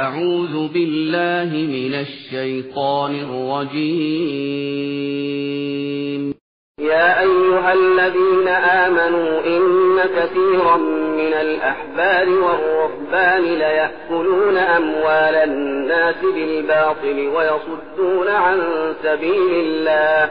أعوذ بالله من الشيطان الرجيم. يا أيها الذين آمنوا إن كثيرا من الأحبار والرهبان ليأكلون أموال الناس بالباطل ويصدون عن سبيل الله.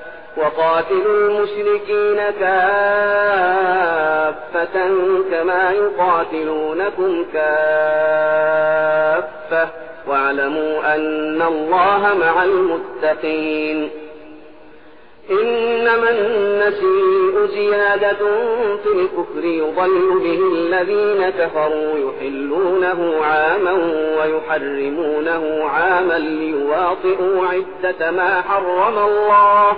وقاتلوا المشركين كافة كما يقاتلونكم كافة واعلموا أن الله مع المتقين. إنما النسيء زيادة في الكفر يضل به الذين كفروا يحلونه عاما ويحرمونه عاما ليواطئوا عدة ما حرم الله.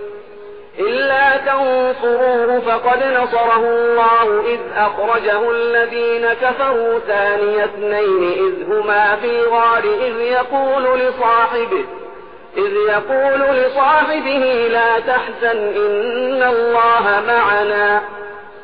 إلا تنصروه فقد نصره الله إذ أخرجه الذين كفروا ثاني اثنين إذ هما في غار إذ يقول لصاحبه إذ يقول لصاحبه لا تحزن إن الله معنا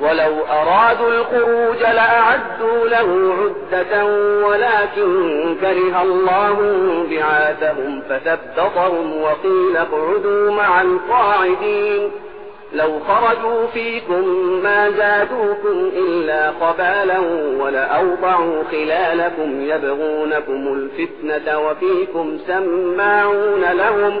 ولو أرادوا الخروج لأعدوا له عدة ولكن كره الله بعاثهم فثبطهم وقيل اقعدوا مع القاعدين. لو خرجوا فيكم ما زادوكم إلا قبالا ولأوضعوا خلالكم يبغونكم الفتنة وفيكم سماعون لهم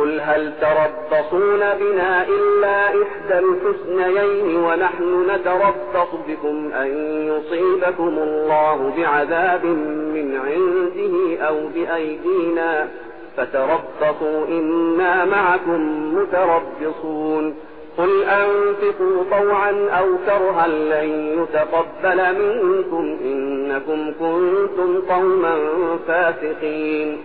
قل هل تربصون بنا إلا إحدى الحسنيين ونحن نتربص بكم أن يصيبكم الله بعذاب من عنده أو بأيدينا فتربصوا إنا معكم متربصون قل أنفقوا طوعا أو كرها لن يتقبل منكم إنكم كنتم قوما فاسقين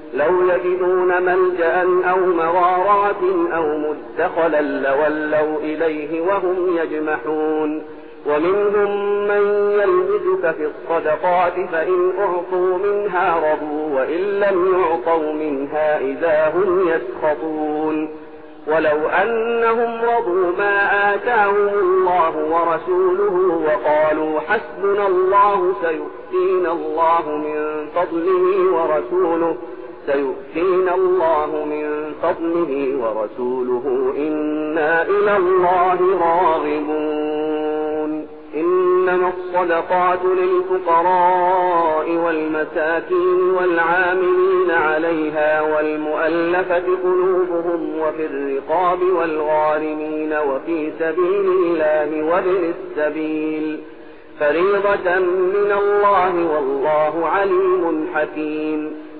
لو يجدون ملجأ أو مغارات أو مدخلا لولوا إليه وهم يجمحون. ومنهم من يلبسك في الصدقات فإن أعطوا منها رضوا وإن لم يعطوا منها إذا هم يسخطون. ولو أنهم رضوا ما آتاهم الله ورسوله وقالوا حسبنا الله سيؤتينا الله من فضله ورسوله سيؤتينا الله من فضله ورسوله. إنا إلى الله راغبون. إنما الصدقات للفقراء والمساكين والعاملين عليها والمؤلفة قلوبهم وفي الرقاب والغارمين وفي سبيل الله وابن السبيل. فريضة من الله والله عليم حكيم.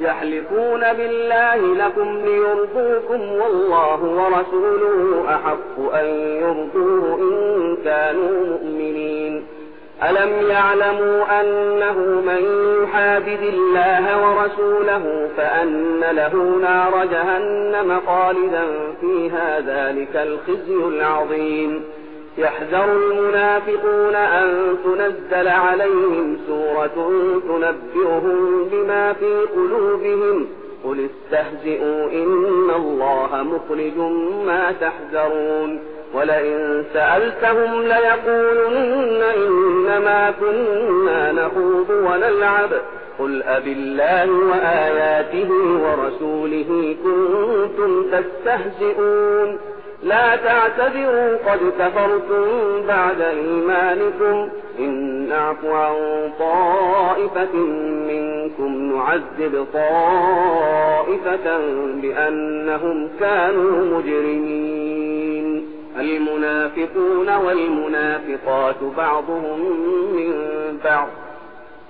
يحلفون بالله لكم ليرضوكم والله ورسوله أحق أن يرضوه إن كانوا مؤمنين. ألم يعلموا أنه من يحادد الله ورسوله فأن له نار جهنم خالدا فيها ذلك الخزي العظيم. يحذر المنافقون أن تنزل عليهم سورة تنبئهم بما في قلوبهم. قل استهزئوا إن الله مخرج ما تحذرون. ولئن سألتهم ليقولن إنما كنا نخوض ونلعب. قل أب الله وآياته ورسوله كنتم تستهزئون. لا تعتذروا قد كفرتم بعد إيمانكم. إن نعف عن طائفة منكم نعذب طائفة بأنهم كانوا مجرمين. المنافقون والمنافقات بعضهم من بعض.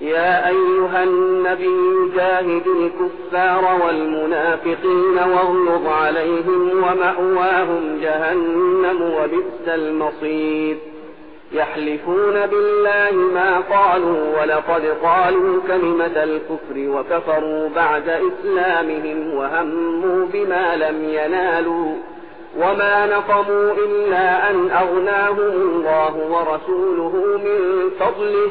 يا أيها النبي جاهد الكفار والمنافقين واغلظ عليهم ومأواهم جهنم وبئس المصير. يحلفون بالله ما قالوا ولقد قالوا كلمة الكفر وكفروا بعد إسلامهم وهموا بما لم ينالوا وما نقموا إلا أن أغناهم الله ورسوله من فضله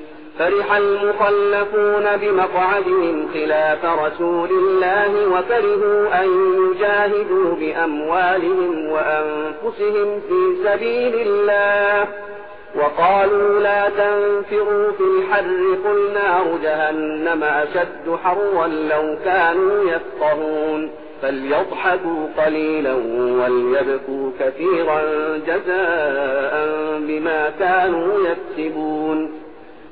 فرح المخلفون بمقعدهم خلاف رسول الله وكرهوا أن يجاهدوا بأموالهم وأنفسهم في سبيل الله. وقالوا لا تنفروا في الحر قل نار جهنم أشد حرا لو كانوا يفقهون. فليضحكوا قليلا وليبكوا كثيرا جزاء بما كانوا يكسبون.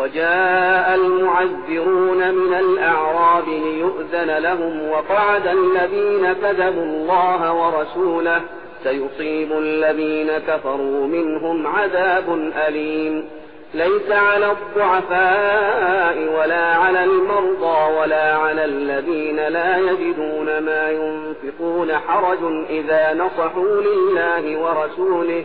وجاء المعذرون من الأعراب ليؤذن لهم وقعد الذين كذبوا الله ورسوله سيصيب الذين كفروا منهم عذاب أليم. ليس على الضعفاء ولا على المرضى ولا على الذين لا يجدون ما ينفقون حرج إذا نصحوا لله ورسوله.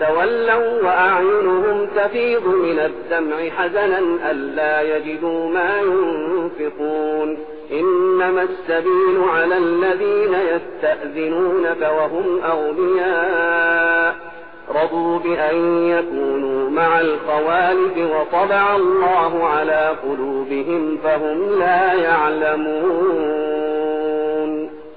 تولوا وأعينهم تفيض من الدمع حزنا ألا يجدوا ما ينفقون. إنما السبيل على الذين يستأذنونك وهم أغنياء. رضوا بأن يكونوا مع الخوالف وطبع الله على قلوبهم فهم لا يعلمون.